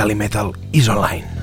Calimetal is online.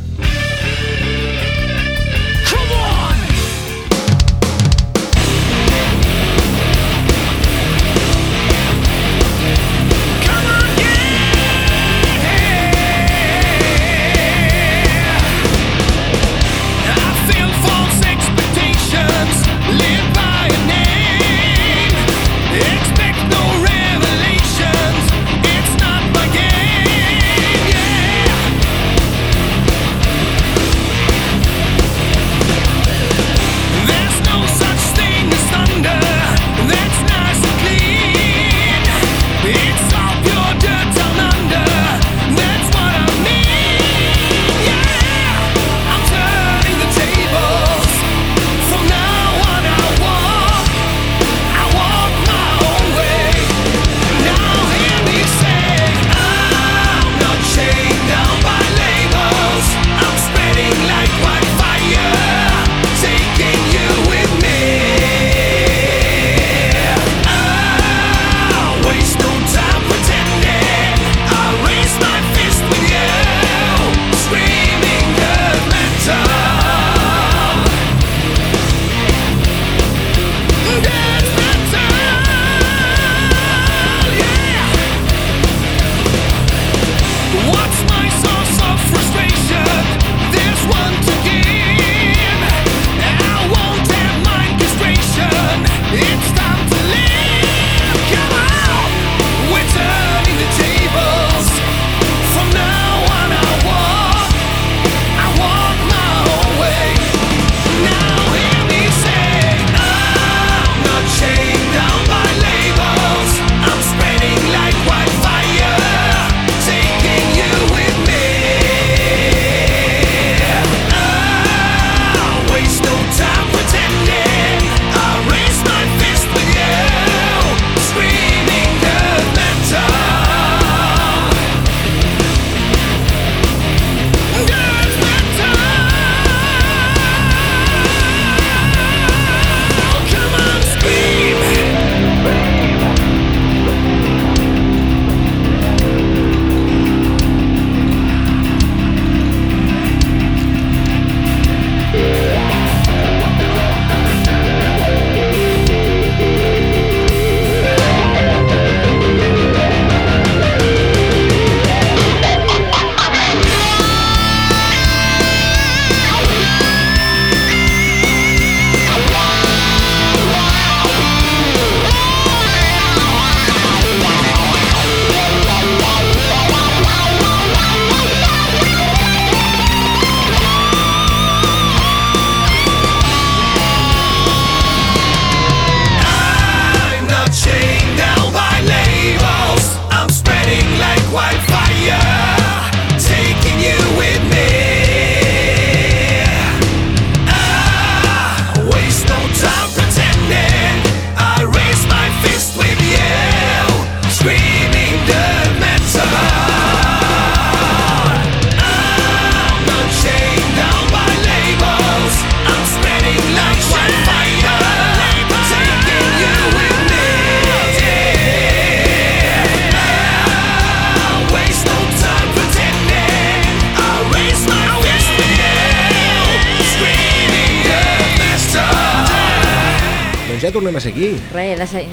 Tornem a ser aquí. Res, de ser...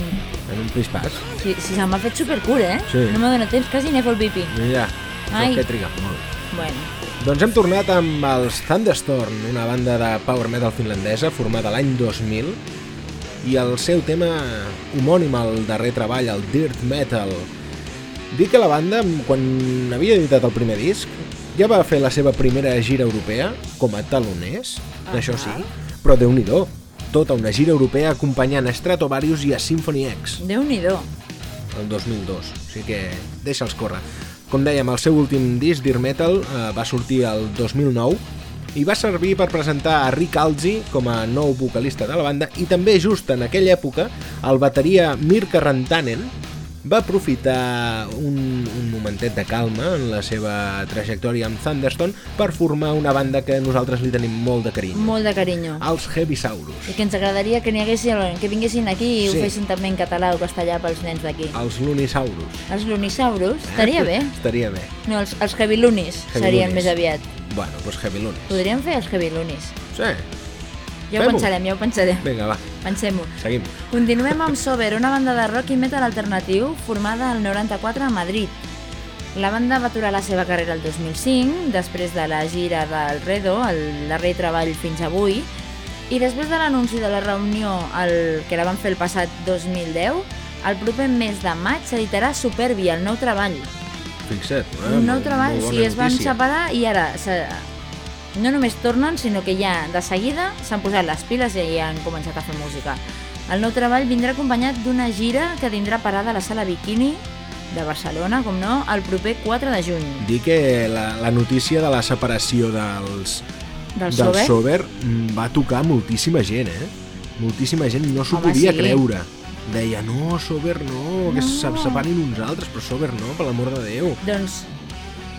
En un prispàs. Si, si se m'ha fet supercurt, eh? Sí. No m'ha donat temps, quasi n'he fet el pipi. Ja, Ai. que triga molt. Bueno, Doncs hem tornat amb els Thunderstorm, una banda de power metal finlandesa formada l'any 2000 i el seu tema homònim al darrer treball, el Dirt Metal. Dic que la banda, quan havia editat el primer disc, ja va fer la seva primera gira europea com a taloners, això sí, però déu nhi tota una gira europea acompanyant a Stratovarius i a Symphony X Déu-n'hi-do. el 2002, o sigui que deixa'ls córrer. Com dèiem, el seu últim disc, Dear Metal, eh, va sortir el 2009 i va servir per presentar a Rick Alzi com a nou vocalista de la banda i també just en aquella època el bateria Mirka Rantanen va aprofitar un, un momentet de calma en la seva trajectòria amb Thunderstone per formar una banda que nosaltres li tenim molt de carinyo. Molt de carinyo. Els Heavisaurus. I que ens agradaria que, haguessin, que vinguessin aquí i Sí. ho fessin també en català o castellà pels nens d'aquí. Els Lunisaurus. Els lunisaurus, estaria bé. Estaria bé. No, els, els heavilunis Heavy serien més aviat. Bueno, doncs Heavy Lunis. Podríem fer els heavilunis. Sí. Ja ho pensarem, ja ho pensarem. Vinga, va, Pensem-ho. seguim. Continuem amb Sober, una banda de rock i metal alternatiu formada al 94 a Madrid. La banda va aturar la seva carrera el 2005, després de la gira del Redo, el darrer treball fins avui, i després de l'anunci de la reunió el, que la van fer el passat 2010, el proper mes de maig s'editarà Superbia, el nou treball. Fixa't. Eh? Un nou treball, sí, es van separar i ara no només tornen, sinó que ja de seguida s'han posat les piles i ja han començat a fer música. El nou treball vindrà acompanyat d'una gira que tindrà parada a la sala Bikini de Barcelona, com no, el proper 4 de juny. Dir que la, la notícia de la separació dels, Del del Sober? Sober mm, va tocar moltíssima gent, eh? Moltíssima gent no s'ho podia sí. creure. Deia, no, Sober no, que No. se separin uns altres, però Sober no, per l'amor de Déu. Doncs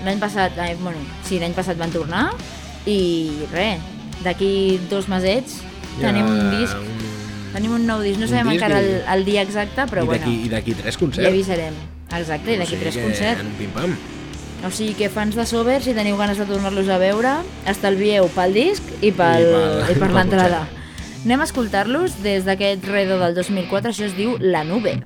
l'any passat, eh, bueno, sí, l'any passat van tornar i res, d'aquí dos mesets tenim un disc, Un... tenim un nou disc, no un sabem disc encara i- el, el dia exacte, però I bueno, i d'aquí tres ja concerts. avisarem. Exacte, i d'aquí O sigui tres concerts. en pim-pam. O sigui que fans de Sober, si teniu ganes de tornar-los a veure, estalvieu pel disc i, pel, I pel- i per l'entrada. Anem a escoltar-los des d'aquest redo del 2004, això es diu La Nube.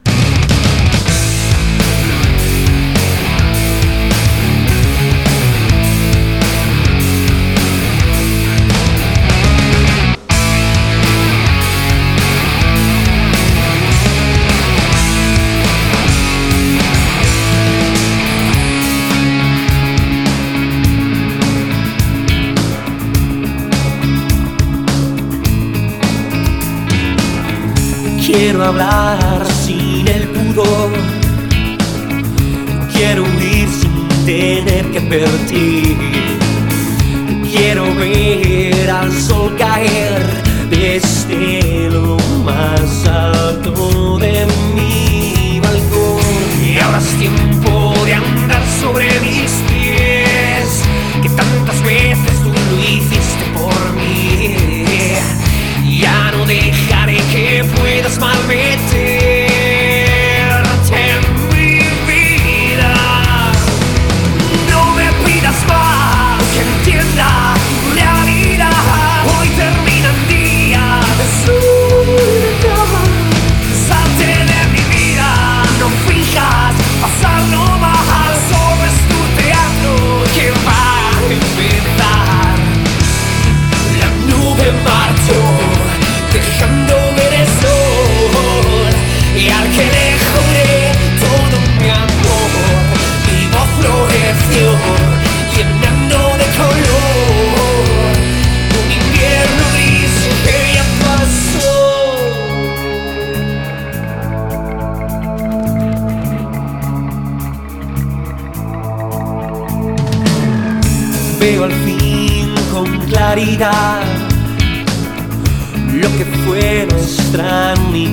Quiero hablar sin el pudor. Quiero huir sin tener que partir. Quiero ver al sol caer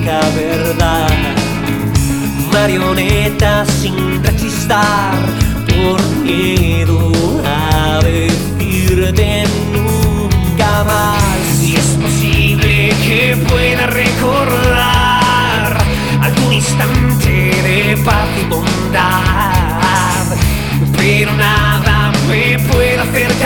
única verdad. Marionetas sin rechistar por miedo a decirte nunca más. Si es posible que pueda recordar algún instante de paz y bondad, pero nada me puede hacer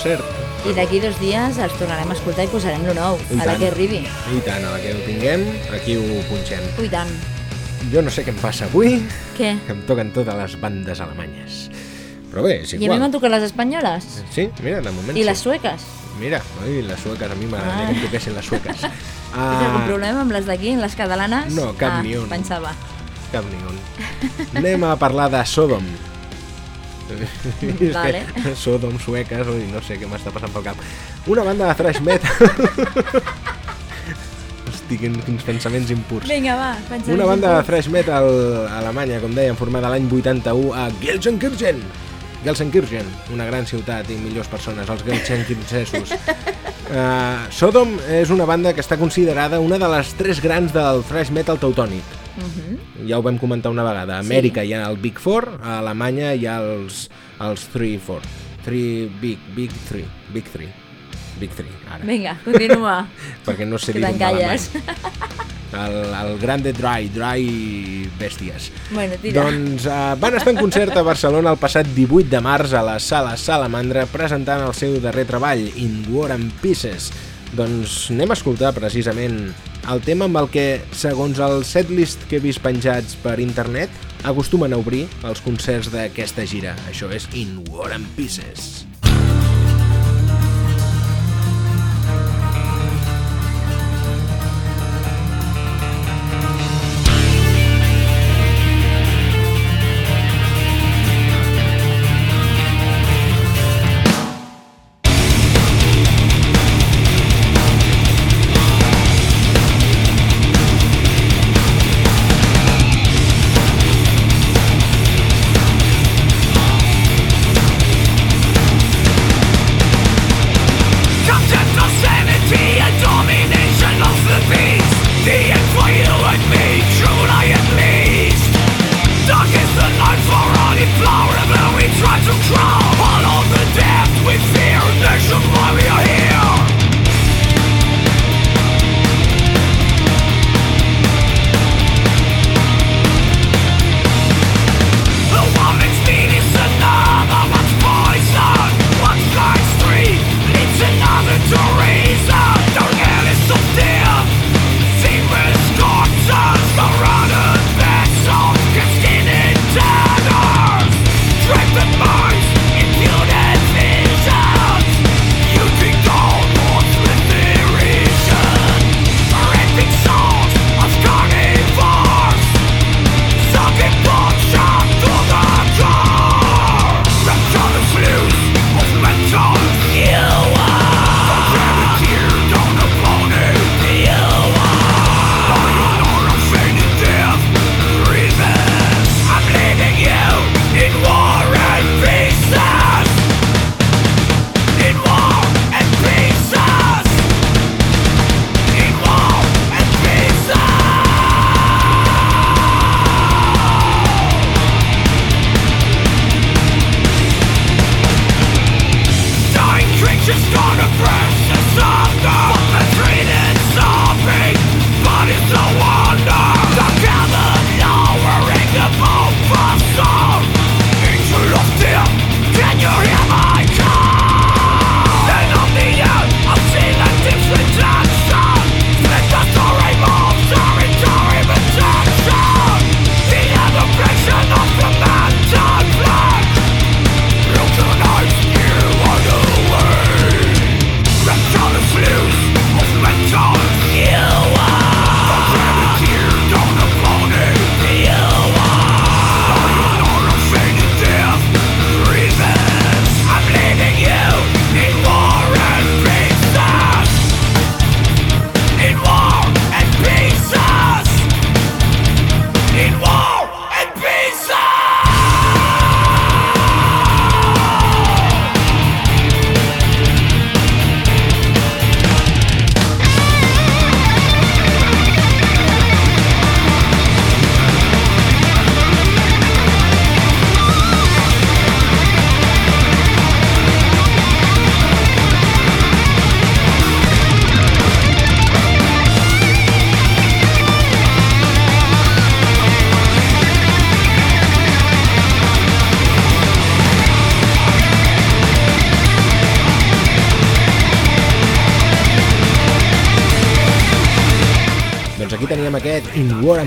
concert. I d'aquí dos dies els tornarem a escoltar i posarem lo nou, I a la tant. que arribi. I tant, a la que ho tinguem, aquí ho punxem. Ui, tant. Jo no sé què em passa avui, Què? que em toquen totes les bandes alemanyes. Però bé, és I a mi igual. m'han tocat les espanyoles. Sí, mira, de moment I sí. les sueques. Mira, oi, les sueques, a mi m'agradaria Ah. que em toquessin les sueques. Tens algun problema amb les d'aquí, les catalanes? No, cap ah, ni un. pensava. Cap ni un. Anem a parlar de Sodom. Vale. Sodom, sueques, ui, no sé què m'està passant pel cap. Una banda de thrash metal. Hosti, quins, quins pensaments impurs. Vinga, va, pensem. Una banda de thrash metal alemanya, com dèiem, formada l'any 81 a Gelsenkirchen. Gelsenkirchen, una gran ciutat i millors persones, els Gelsenkirchesos. Uh, Sodom és una banda que està considerada una de les tres grans del thrash metal teutònic. Mhm. Ja ho vam comentar una vegada. A Sí. Amèrica hi ha el Big Four, a Alemanya hi ha els, els Three Four. Three Big, Big Three. Big Three. Big Three, ara. Vinga, continua. Perquè no sé dir-ho t'encalles. El, el Grande Dry, Dry Bèsties. Bueno, tira. Doncs uh, van estar en concert a Barcelona el passat 18 de març a la Sala Salamandra presentant el seu darrer treball, In War and Pieces. Doncs anem a escoltar precisament el tema amb el que, segons el setlist que he vist penjats per internet, acostumen a obrir els concerts d'aquesta gira. Això és In War and Pieces.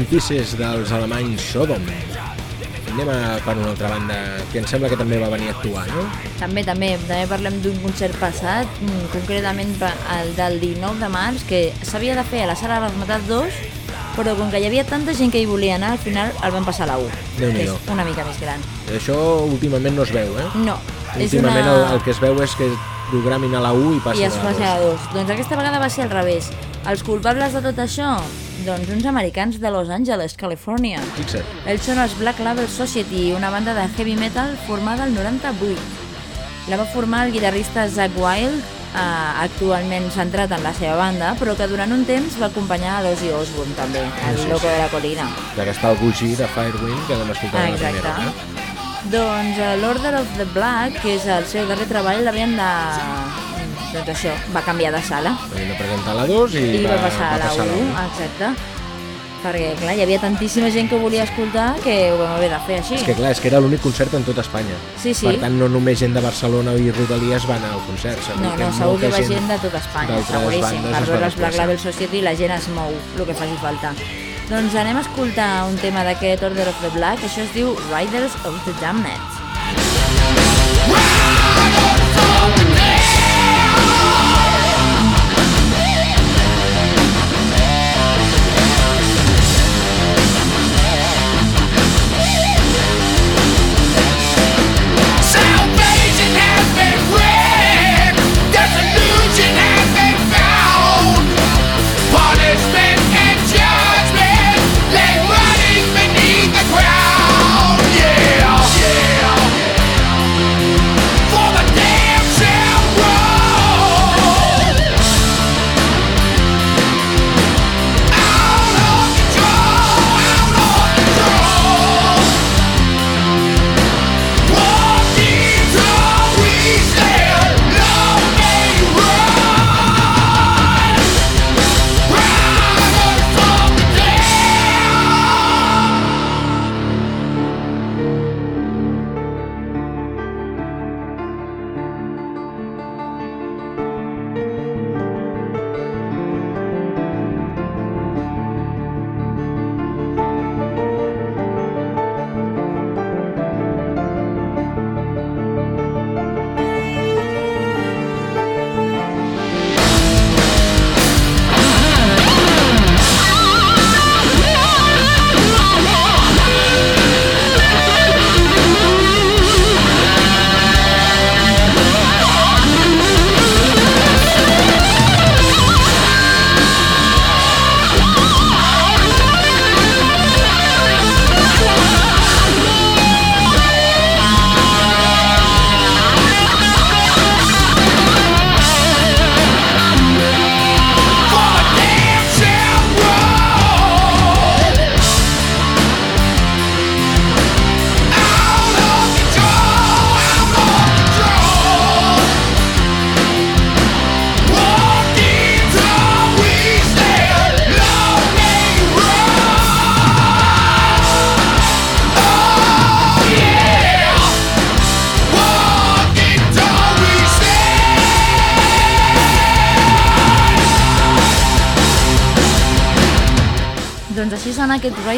Pieces dels alemanys Sodom. Anem a per una altra banda, que em sembla que també va venir a actuar, no? També, també, també parlem d'un concert passat, mm, concretament el del 19 de març, que s'havia de fer a la sala Rasmatat 2, però com que hi havia tanta gent que hi volia anar, al final el van passar a la 1, que és una mica més gran. Això últimament no es veu, eh? No, és Últimament una... el, el que es veu és que programin a la 1 i passin I es a la passa a 2. dos. Doncs aquesta vegada va ser al revés. Els culpables de tot això? Doncs uns americans de Los Angeles, Califòrnia. Fixa't. Ells són els Black Label Society, una banda de heavy metal formada el 98. La va formar el guitarrista Zach Wild, eh, actualment centrat en la seva banda, però que durant un temps va acompanyar a l'Ozzy Osbourne també, el Sí, sí, loco sí. de la colina. Ja que està el Gucci de Firewind, que vam escoltar Ah, la primera. exacte. Eh? Doncs eh, l'Order of the Black, que és el seu darrer treball, l'havien de... Doncs això, va canviar de sala. Vam de presentar la 2 i, I va passar a la passar 1, exacte. Perquè, clar, hi havia tantíssima gent que volia escoltar que ho vam haver de fer així. És que clar, és que era l'únic concert en tot Espanya. Sí, sí. Per tant, no només gent de Barcelona i Rodalies va anar al concert. Segur No, que no, segur que va gent de tot Espanya, seguríssim. Per va veure els Black. Label Society la gent es mou, el que faci falta. Doncs anem a escoltar un tema d'aquest Order of the Black, això es diu Riders of the Damned.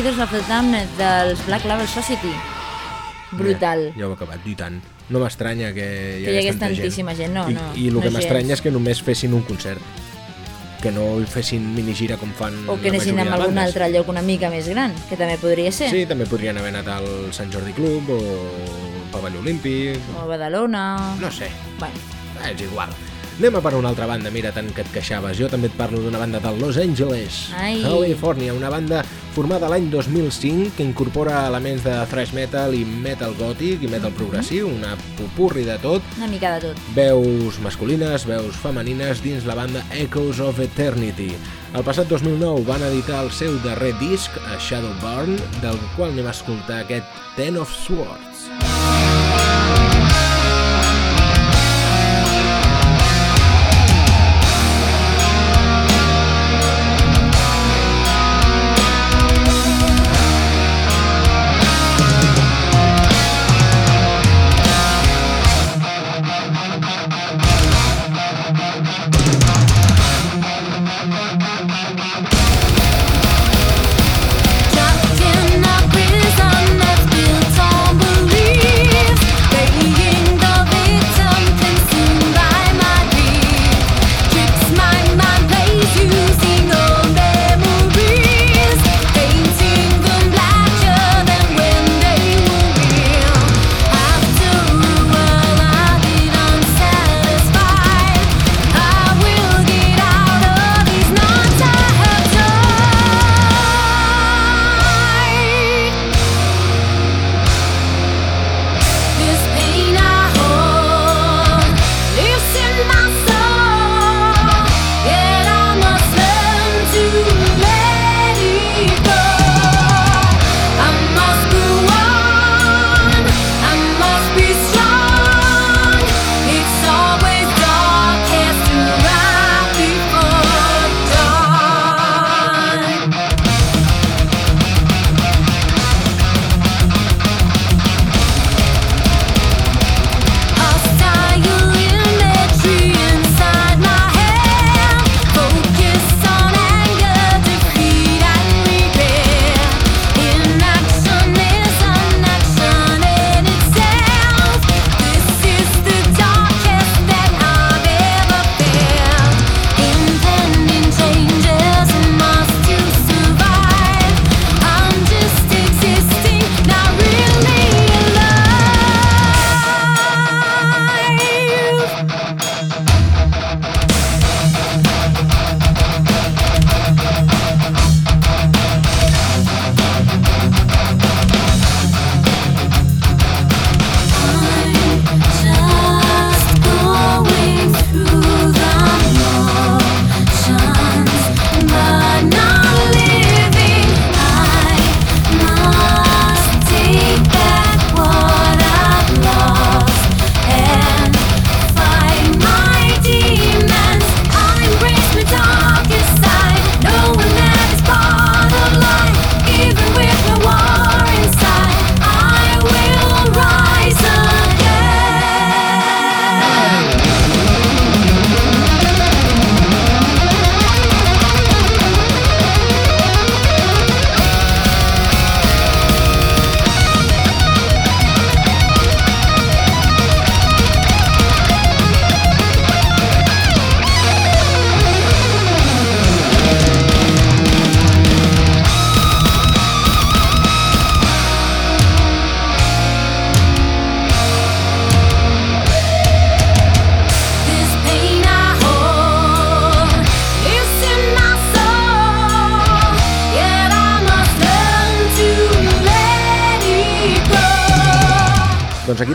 Riders of the Damned dels Black Label Society. Brutal. Ja, ja ho he acabat, i tant. No m'estranya que hi Que hi hagués hagués tantíssima gent, no, I, no, I el no que m'estranya és que només fessin un concert. Que no fessin minigira com fan O que anessin a de algun altre lloc una mica més gran, que també podria ser. Sí, també podrien haver anat al Sant Jordi Club o al Pavelló Olímpic, O a Badalona... no sé, Bueno, és igual. Anem a per una altra banda, mira, tant que et queixaves. Jo també et parlo d'una banda de Los Angeles, Ai. California, una banda formada l'any 2005 que incorpora elements de thrash metal i metal gòtic i metal progressiu, una pupurri de tot, una mica de tot. veus masculines, veus femenines dins la banda Echoes of Eternity. El passat 2009 van editar el seu darrer disc, a Shadowburn, del qual anem a escoltar aquest Ten of Swords.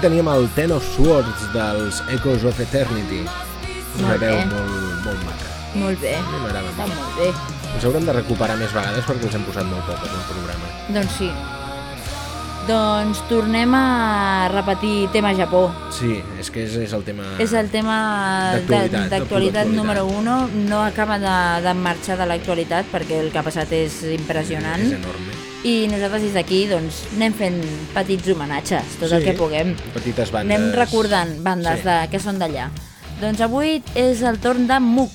Aquí teníem el Ten of Swords dels Echoes of Eternity. Una Molt veu bé. molt, molt maca. Molt bé. A mi m'agrada Està molt. molt bé. Ens haurem de recuperar més vegades perquè els hem posat molt poc en el programa. Doncs sí. Doncs tornem a repetir tema Japó. Sí, és que és, és el tema... És el tema D'actualitat, número 1. No acaba de, de marxar de l'actualitat perquè el que ha passat és impressionant. És enorme. I nosaltres des d'aquí doncs, anem fent petits homenatges, tot el Sí, que puguem. Petites bandes. Anem recordant bandes Sí. de, que són d'allà. Doncs avui és el torn de Muk,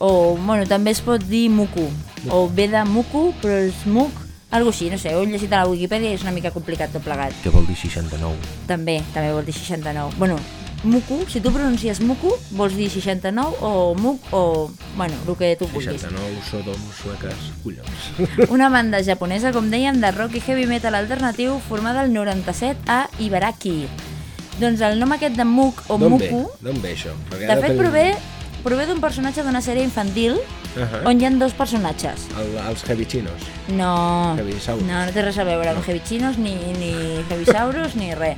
o bueno, també es pot dir Muku, o ve de Muku, però és Muk, algo així, no sé, ho he llegit a la Wikipedia i és una mica complicat tot plegat. Què vol dir 69? També, també vol dir 69. Bueno, Muku, si tu pronuncies Muku, vols dir 69 o Muk o, bueno, el que tu vulguis. 69, Sodom, sueques, collons. Una banda japonesa, com dèiem, de rock i heavy metal alternatiu formada el 97 a Ibaraki. Doncs el nom aquest de Muk o? Muku, D'on ve això? Perquè de fet tenim- prové, prové d'un personatge d'una sèrie infantil Ahà. on hi ha dos personatges. El, els heavy chinos. No, Heavisaurus. no, no té res a veure amb heavy chinos, ni, ni heavisaurus, ni res.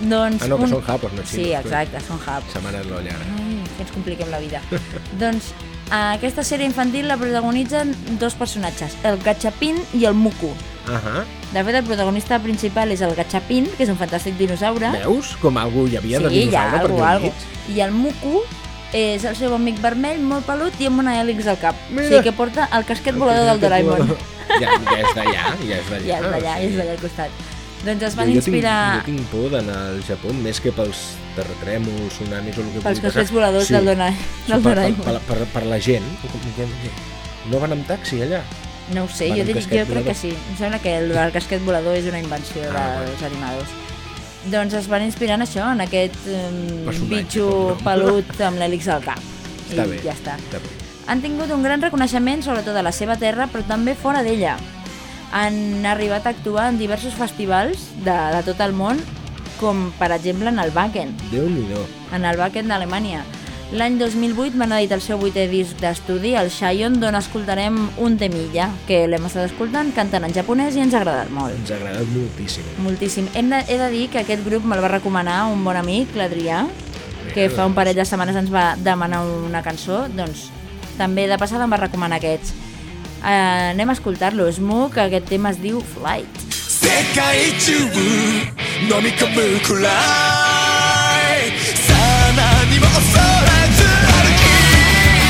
Sí. Doncs Ah, no, que un... són japos, no Sí, xinos, exacte, són japos. És l'olla. Ai, que ens compliquem la vida. doncs aquesta sèrie infantil la protagonitzen dos personatges, el Gachapin i el Muku. Ahà. De fet, el protagonista principal és el Gachapin, que és un fantàstic dinosaure. Veus? Com algú hi havia de sí, ha dinosaure per algú? I el Muku és el seu amic vermell, molt pelut i amb una hèlix al cap. Mira. O sigui que porta el casquet volador del Doraemon. Ja, ja és d'allà, ja és d'allà. Ja és d'allà, o és d'allà al costat. Doncs es van jo, inspirar Jo tinc, jo tinc por d'anar al Japó més que pels terratrèmols, tsunamis o el que pels passar. voladors del, Dona, Sí, del per, per, per, per, per la gent. No van amb taxi allà? No ho sé, Van jo, dic, jo crec que sí. Em sembla que el, el casquet volador és una invenció Ah, dels animadors. Doncs es van inspirar en això, en aquest um, Personatge, bitxo no? pelut amb l'hèlix al cap. Està I bé. ja està. Està bé. Han tingut un gran reconeixement, sobretot a la seva terra, però també fora d'ella. Han arribat a actuar en diversos festivals de, de tot el món, com per exemple en el Wacken, Déu-n'hi-do. en el Wacken d'Alemanya. L'any 2008 van editar el seu vuitè disc d'estudi, el Shion, d'on escoltarem un temilla, que l'hem estat escoltant, cantant en japonès i ens ha agradat molt. Ens ha agradat moltíssim. Moltíssim. Hem de, he de dir que aquest grup me'l va recomanar un bon amic, l'Adrià, que fa un parell de setmanes ens va demanar una cançó, doncs també de passada em va recomanar aquests. Uh, anem a escoltar-lo. Smook, aquest tema es diu Flight. 世界中飲み込むくらいさあ何も恐れず歩き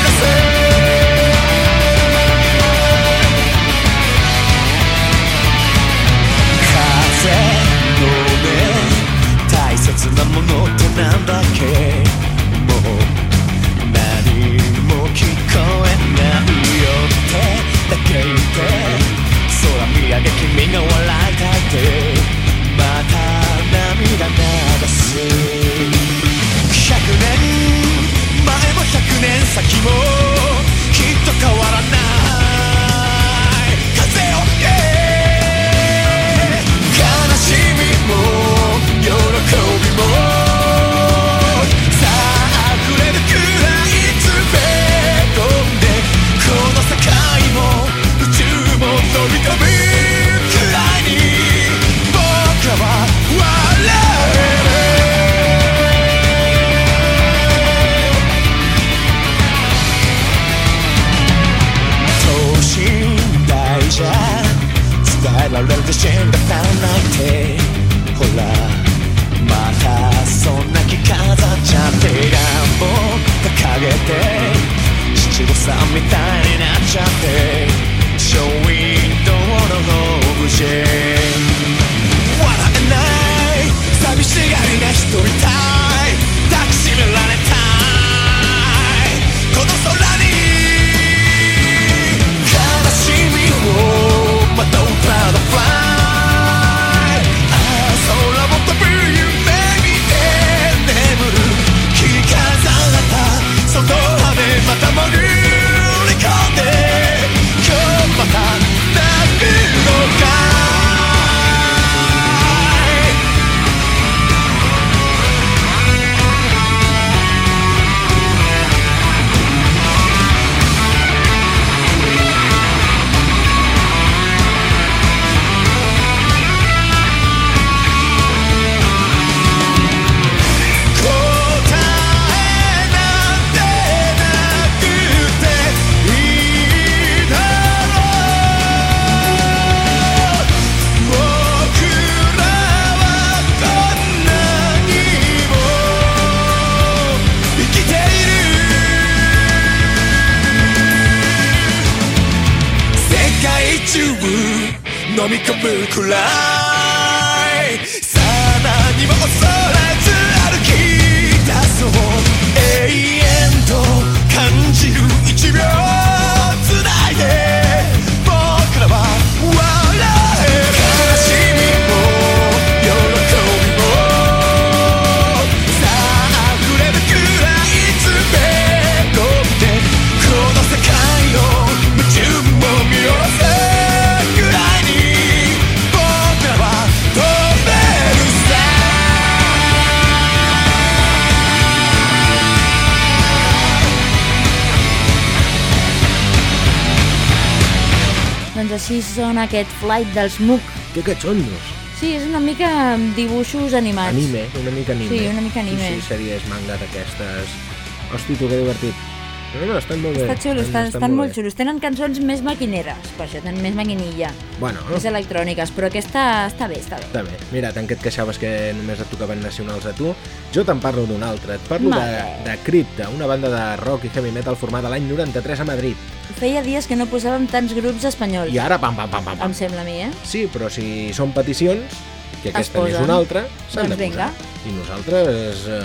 出せ風の目大切なものってなんだっけ け くらい Aquest flight dels MOOC. Que catxondos. Sí, és una mica dibuixos animats. Anime, una mica anime. Sí, una mica anime. Sí, sí, sèries manga d'aquestes. Hosti, tu, que divertit. No, no, estan molt bé. Està xulo, estan, estan molt bé. xulos. Tenen cançons més maquineres, per això tenen més maquinilla, Bueno, més electròniques, però aquesta està bé, està bé. Està bé. Mira, tant que et queixaves que només et tocaven nacionals a tu, jo te'n parlo d'un altre. Et parlo de, de Crypta, una banda de rock i heavy metal formada l'any 93 a Madrid. Feia dies que no posàvem tants grups espanyols, I ara, pam, pam, pam, pam, pam. em sembla a mi, eh? Sí, però si són peticions, que Es aquesta posen. una altra, s'han Doncs de vinga. posar. I nosaltres eh,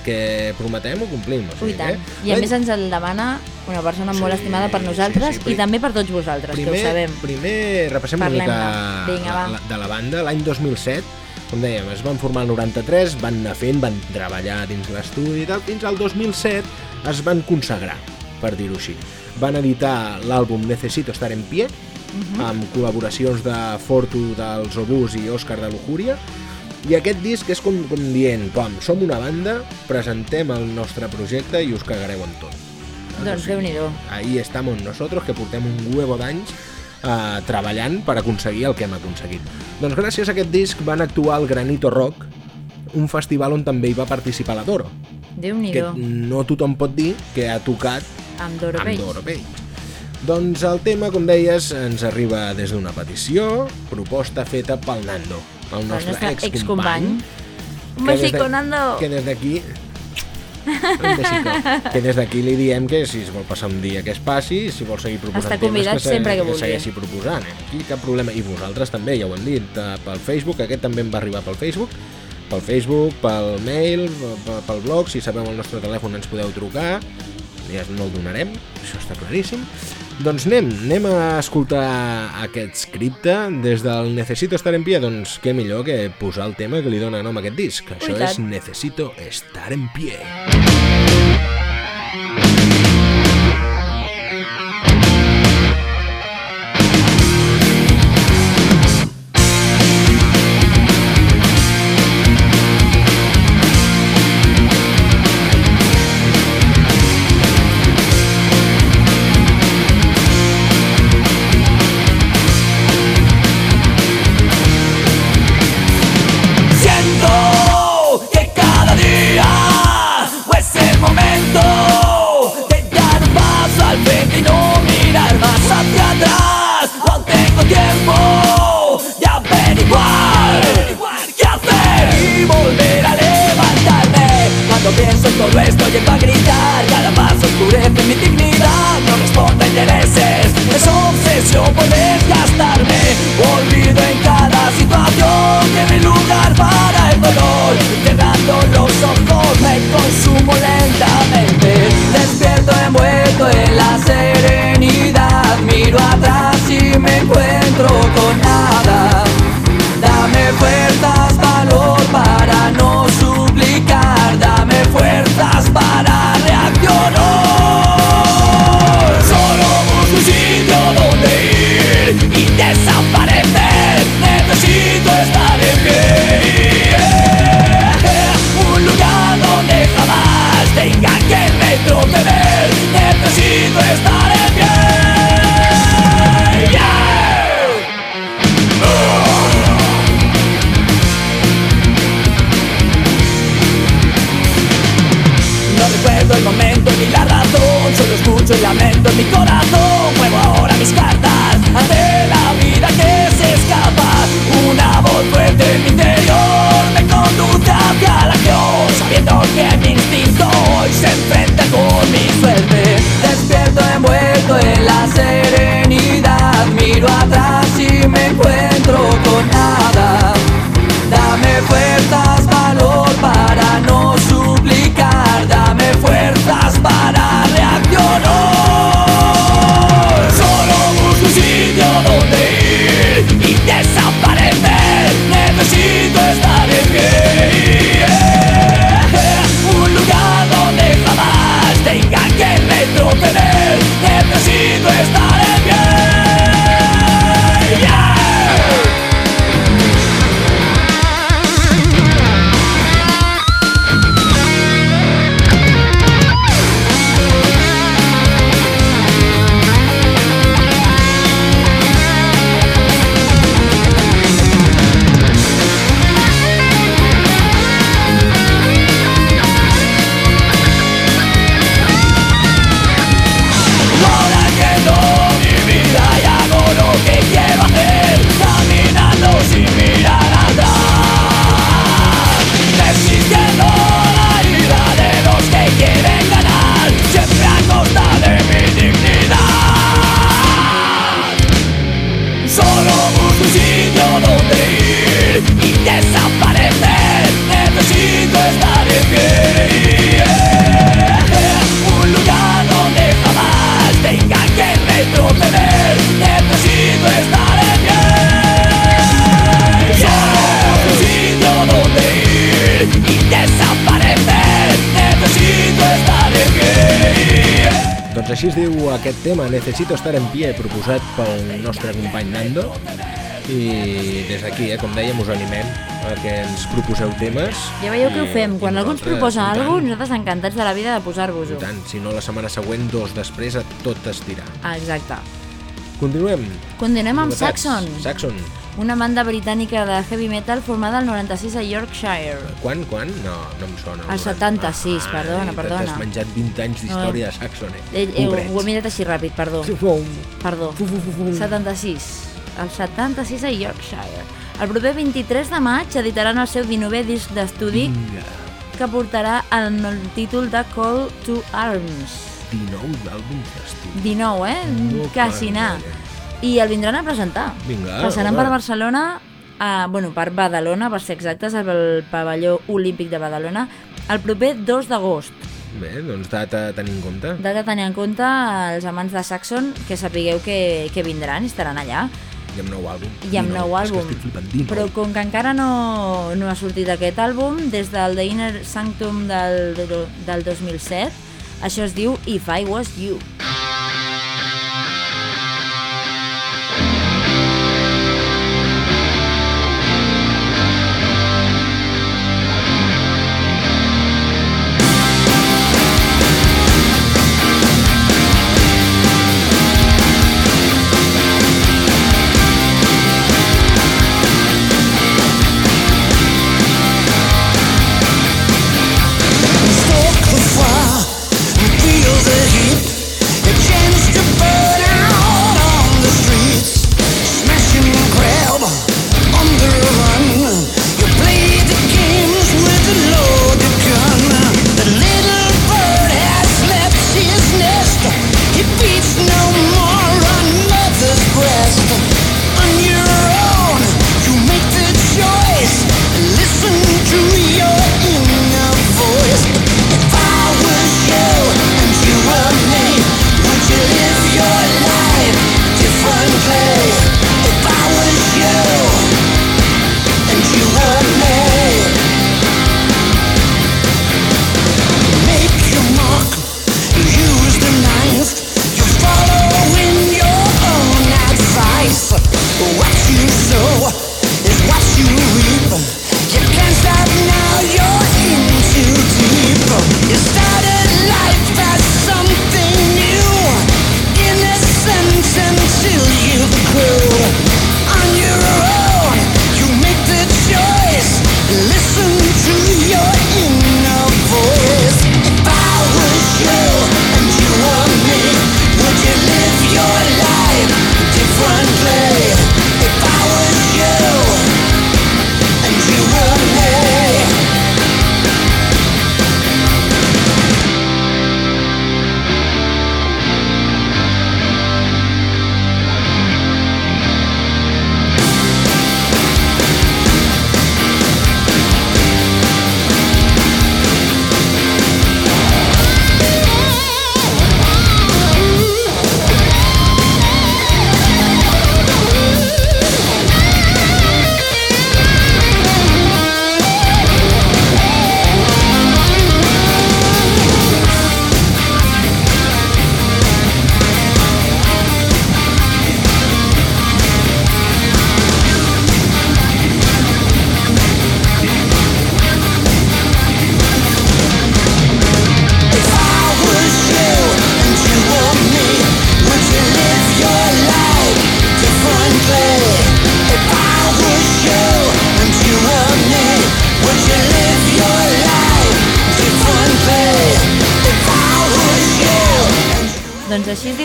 el que prometem ho complim. O sigui Ui, tant. que, I a més ens el demana una persona molt Sí, estimada per nosaltres sí, sí, i també per tots vosaltres, que ho sabem. Primer repassem una Parlem-ne. mica Vinga, va. la, de la banda. L'any 2007, com dèiem, es van formar el 93, van anar fent, van treballar dins l'estudi i tal, fins al 2007 es van consagrar, per dir-ho així. Van editar l'àlbum Necesito estar en pie, Mhm. amb col·laboracions de Fortu dels Obús i Òscar de Lujuria, i aquest disc és com, com dient, com, som una banda, presentem el nostre projecte i us cagareu en tot. Doncs Déu-n'hi-do. Ahí estamos nosotros, que portem un huevo d'anys eh, treballant per aconseguir el que hem aconseguit. Doncs gràcies a aquest disc van actuar al Granito Rock, un festival on també hi va participar la Doro, que Déu-n'hi-do. no tothom pot dir que ha tocat Amb Doro amb. Doro Page. Doncs el tema, com deies, ens arriba des d'una petició, proposta feta pel Nando, el El nostre, nostre excompany. Un que des de- besico, Nando! que des d'aquí que des d'aquí li diem que si es vol passar un dia que es passi, si vol seguir proposant Està temes que, se- sempre que que segueixi proposant. Eh? Aquí cap problema. I vosaltres també, ja ho hem dit, eh, pel Facebook, aquest també em va arribar pel Facebook, pel Facebook, pel mail, pel, pel blog, si sabeu el nostre telèfon ens podeu trucar, ja no el donarem, això està claríssim. Doncs anem, anem a escoltar aquest scripte des del Necesito estar en pie, doncs què millor que posar el tema que li dona nom a aquest disc. Això és Necesito estar en pie. Siento tema, Necesito estar en pie, proposat pel nostre company Nando. I des d'aquí, eh, com dèiem, us animem a que ens proposeu temes. Ja veieu que ho fem. Quan algú ens proposa alguna cosa, nosaltres encantats de la vida de posar-vos-ho. Tant, si no la setmana següent, dos després, a tot estirar. Ah, exacte. Continuem. Continuem amb Novetats. Saxon, Saxon. una banda britànica de heavy metal formada al 96 a Yorkshire. Quan, quan? No, no em sona. Al 76, perdona, ai, perdona. T'has menjat 20 anys d'història de Saxon, eh? Eh, eh, ho, ho he mirat així ràpid, perdó. Fum, Perdó. fum, fum, fum. 76. El 76 a Yorkshire. El proper 23 de maig editaran el seu 19è disc d'estudi que portarà el títol de Call to Arms. 19 d'àlbums d'estudi. 19, eh? No Quasi cal, anar. I el vindran a presentar. Vinga, Passaran home. per Barcelona, a, bueno, per Badalona, per ser exactes, al pavelló olímpic de Badalona, el proper 2 d'agost. Bé, doncs data a tenir en compte. Data a tenir en compte els amants de Saxon, que sapigueu que, que vindran i estaran allà. I amb nou àlbum. I amb 19. nou que àlbum. estic flipant, 19. Però com que encara no, no ha sortit aquest àlbum, des del The Inner Sanctum del, del 2007, això es diu If I Was You.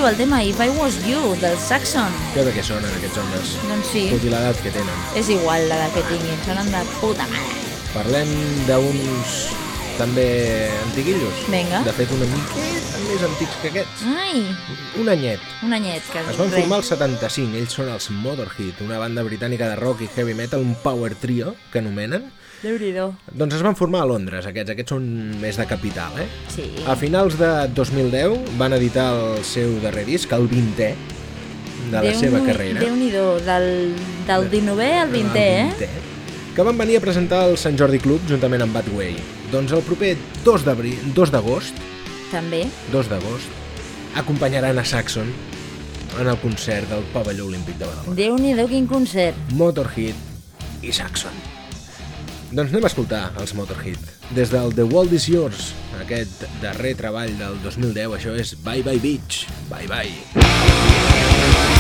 Diu el tema If I Was You, del Saxon. Que bé que sonen aquests homes, Doncs sí, tot i l'edat que tenen. és igual la que tinguin, sonen de puta mare. Parlem d'uns també antiguillos. Vinga. De fet, una mica més antics que aquests. Ai, Un anyet. un anyet, que Es van res. formar al 75, ells són els Motorhead, una banda britànica de rock i heavy metal, un power trio, que anomenen. Déu-n'hi-do. Doncs es van formar a Londres, aquests, aquests són més de capital, eh? Sí. A finals de 2010 van editar el seu darrer disc, el 20è de la seva carrera. Déu-n'hi-do, del, del 19è al 20è, eh? 20è, que van venir a presentar el Sant Jordi Club juntament amb Badway. Doncs el proper 2 d'abril, 2 d'agost, També. 2 d'agost, acompanyaran a Saxon en el concert del pavelló olímpic de Badalona. Déu-n'hi-do quin concert. Motorhead i Saxon. Doncs anem a escoltar els Motorhead. Des del The World Is Yours, aquest darrer treball del 2010, això és Bye Bye Beach. Bye Bye.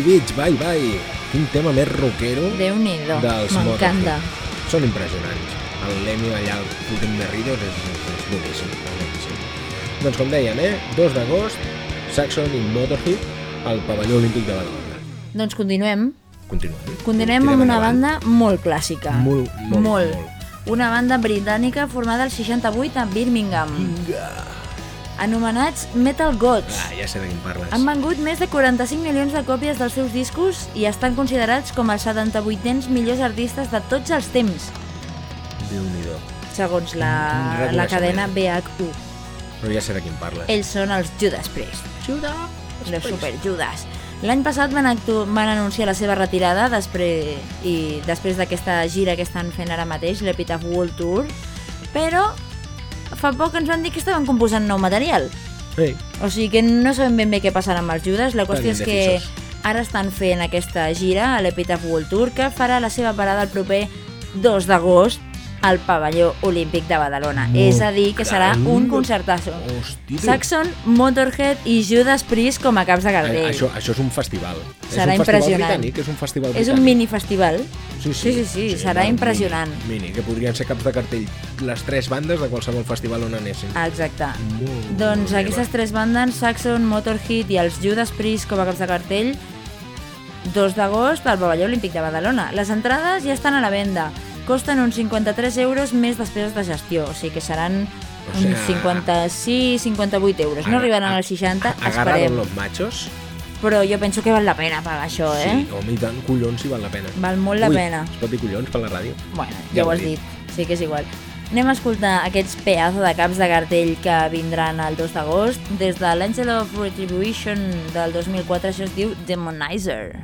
Bye Beach, Bye Bye. Quin tema més rockero Déu-n'hi-do. dels M'encanta. Són impressionants. El Lemmy allà, el putin de Ridos, és, és, és boníssim. Doncs com dèiem, eh? 2 d'agost, Saxon i Motorhead al pavelló olímpic de Badalona. Doncs continuem. Continuem. Continuem amb una endavant. banda molt clàssica. Molt, molt, molt. molt. Una banda britànica formada al 68 a Birmingham. Anomenats Metal Gods. Ah, ja sé de quin parles. Han vengut més de 45 milions de còpies dels seus discos i estan considerats com els 78 millors artistes de tots els temps, Déu-n'hi-do. segons la, la cadena BHU. Però ja sé de quin parles. Ells són els Judas Priest. Judas Los Super Judas. L'any passat van, actu van anunciar la seva retirada després, i després d'aquesta gira que estan fent ara mateix, l'Epitaph World Tour, però fa poc ens van dir que estaven composant nou material. Ei, O sigui que no sabem ben bé què passarà amb els Judas. La qüestió és que ara estan fent aquesta gira a l'Epitaph World Tour que farà la seva parada el proper 2 d'agost al pavelló olímpic de Badalona. Molt és a dir, que serà gran. un concertasso. Hosti, tu. Saxon, Motorhead i Judas Priest com a caps de cartell. Això, això és un festival. Serà és un impressionant. Festival britànic, és un festival és britànic. un mini-festival. Sí, sí, sí, sí, serà no, impressionant. Mini, mini, que podrien ser caps de cartell les tres bandes de qualsevol festival on anessin. Exacte. Molt Doncs bé, aquestes tres bandes, Saxon, Motorhead i els Judas Priest com a caps de cartell, 2 d'agost al pavelló olímpic de Badalona. Les entrades ja estan a la venda. Costen uns 53 euros més despeses de gestió, o sigui que seran O uns sea, 56-58 euros. No Aga- arribaran a- als 60, Agarraron esperem. los machos. Però jo penso que val la pena pagar això, eh? Sí, home, i tant, collons, si val la pena. Val molt la Ui, pena. Es pot dir collons per la ràdio? Bueno, Ja ja ho has dit. dit. Sí que és igual. Anem a escoltar aquests pedaços de caps de cartell que vindran el 2 d'agost. Des de l'Angel of Retribution del 2004, això es diu Demonizer.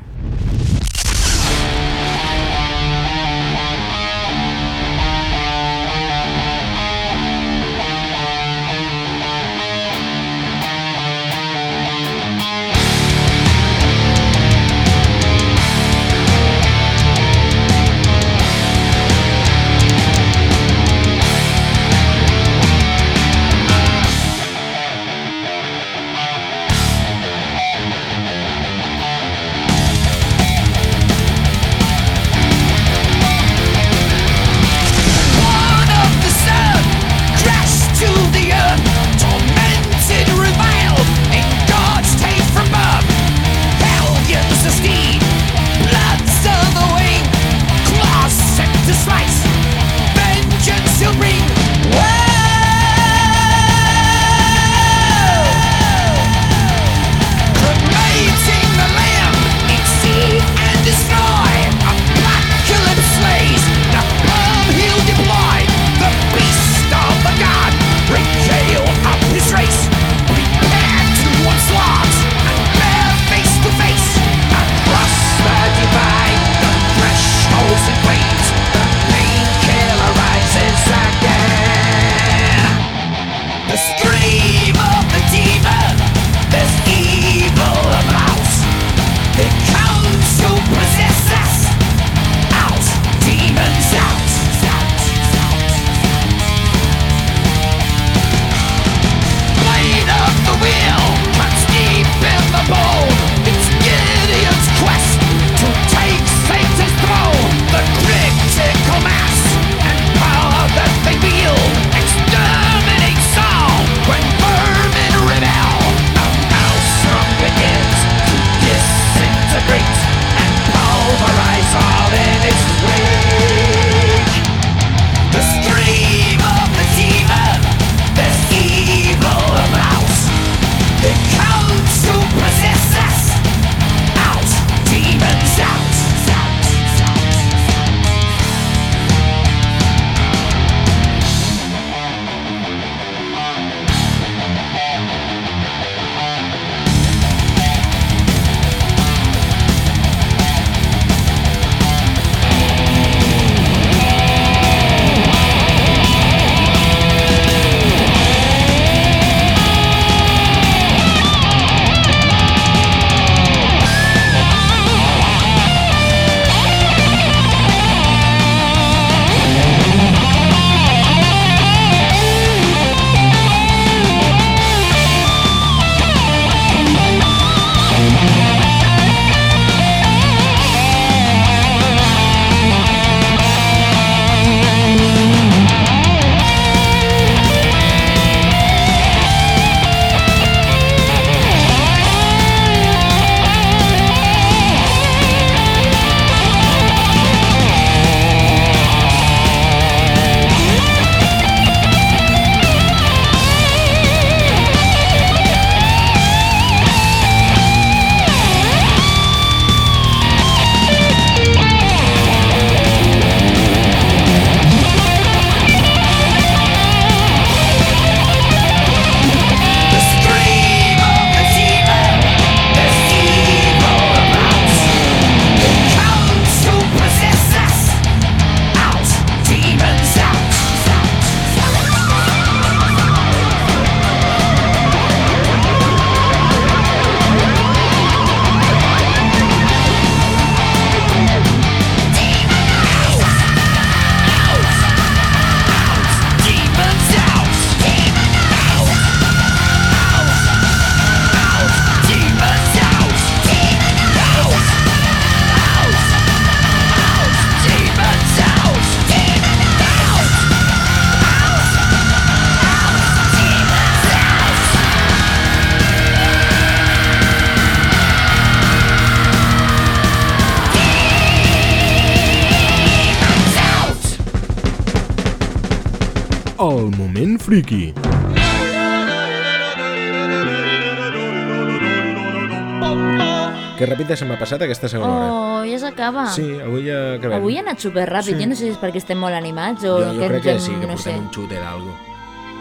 Ràpida se m'ha passat aquesta segona hora. Oh, ja s'acaba. Sí, avui ja acabem. Avui ha anat superràpid. Sí. Jo no sé si és perquè estem molt animats o jo, jo que crec que sí, que no portem sé. un xute d'algo.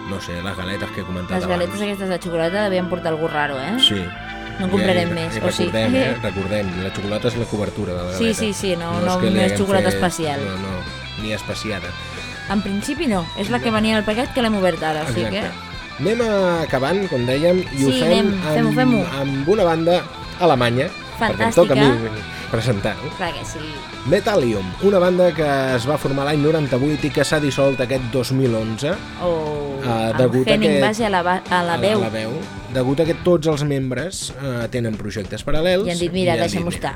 No sé, les galetes que he comentat Les galetes abans. aquestes de xocolata devien portar algú raro, eh? Sí. No en comprarem I, més, I o sí? recordem, eh? Recordem, la xocolata és la cobertura de la Sí, galeta. sí, sí, no- no- és que li no és xocolata fet- especial. No, no, ni especiada. En principi no, és la que venia al paquet que l'hem obert ara, o sigui que... Anem acabant, com dèiem, i ho Sí, fem anem, fem-ho, amb, fem-ho. amb una banda alemanya, perquè em toca a mi presentar-ho. Clar que sí. Metalium, una banda que es va formar l'any 98 i que s'ha dissolt aquest 2011 O Ah, amb degut a Henning aquest- Basi a la, a la veu. a la veu, degut a que tots els membres eh, tenen projectes paral·lels I han dit, mira, deixem-ho estar.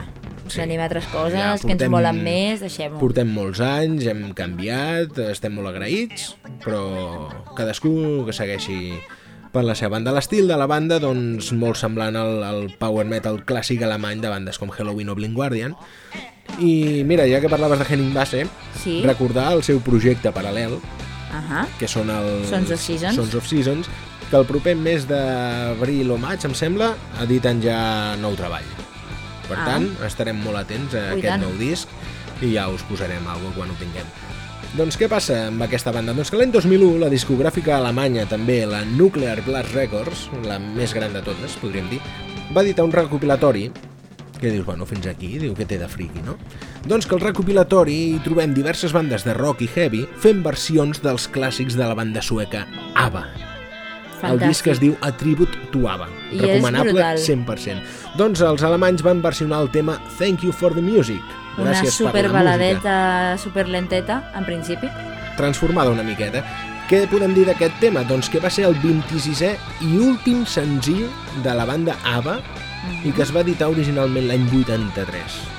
Sí. A altres coses Ja, que ens portem- molen més, deixem-ho. Portem molts anys, hem canviat, estem molt agraïts, però cadascú que segueixi per la seva banda. L'estil de la banda, doncs, molt semblant al, al power metal clàssic alemany de bandes com Halloween o Blind Guardian. I mira, ja que parlaves de Henning Basse, Sí. recordar el seu projecte paral·lel, Ahà. que són els Sons of Seasons. Sons of Seasons, que el proper mes d'abril o maig, em sembla, editen ja nou treball. Per Ah. tant, estarem molt atents a Ui, aquest tant. nou disc i ja us posarem alguna quan ho tinguem. Doncs què passa amb aquesta banda? Doncs que l'any 2001 la discogràfica alemanya, també la Nuclear Blast Records, la més gran de totes, podríem dir, va editar un recopilatori que dius, bueno, fins aquí, diu que té de friki, no? Doncs que al recopilatori hi trobem diverses bandes de rock i heavy fent versions dels clàssics de la banda sueca ABBA. El disc es diu A Tribute to ABBA. I Recomanable brutal. 100%. Doncs els alemanys van versionar el tema Thank You for the Music. Una Gràcies per la música. superbaladeta, superlenteta, en principi. Transformada una miqueta. Què podem dir d'aquest tema? Doncs que va ser el 26è i últim senzill de la banda ABBA i que es va editar originalment l'any 83.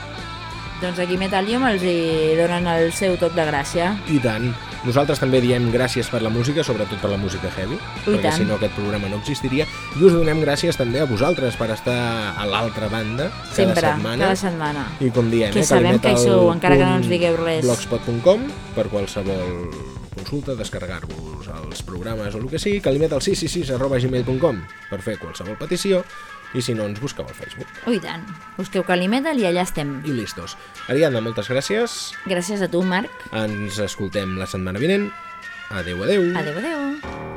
Doncs aquí Metalium els hi donen el seu toc de gràcia. I tant. Nosaltres també diem gràcies per la música, sobretot per la música heavy, I perquè tant. si no aquest programa no existiria. I us donem gràcies també a vosaltres per estar a l'altra banda cada Sempre, setmana. cada setmana. I com diem, Que eh, sabem que hi sou, encara que no ens digueu res. blogspot.com per qualsevol consulta, descarregar-vos els programes o el que sigui, calimetal666 arroba gmail.com per fer qualsevol petició i si no ens busqueu al Facebook. Ui, tant. Busqueu Calimetal i allà estem. I listos. Ariadna, moltes gràcies. Gràcies a tu, Marc. Ens escoltem la setmana vinent. Adeu, adeu. Adeu, adeu.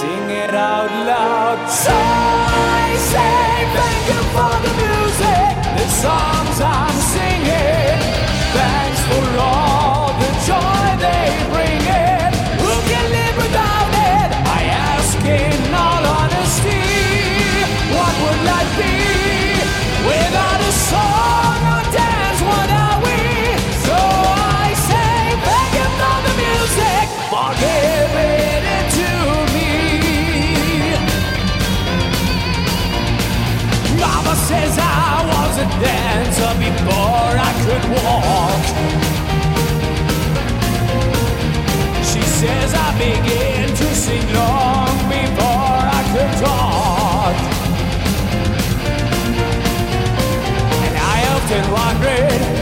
Sing it out loud. So I say thank you for the music, the songs I'm singing. could before I could walk. She says I begin to sing long before I could talk. And I often wondered.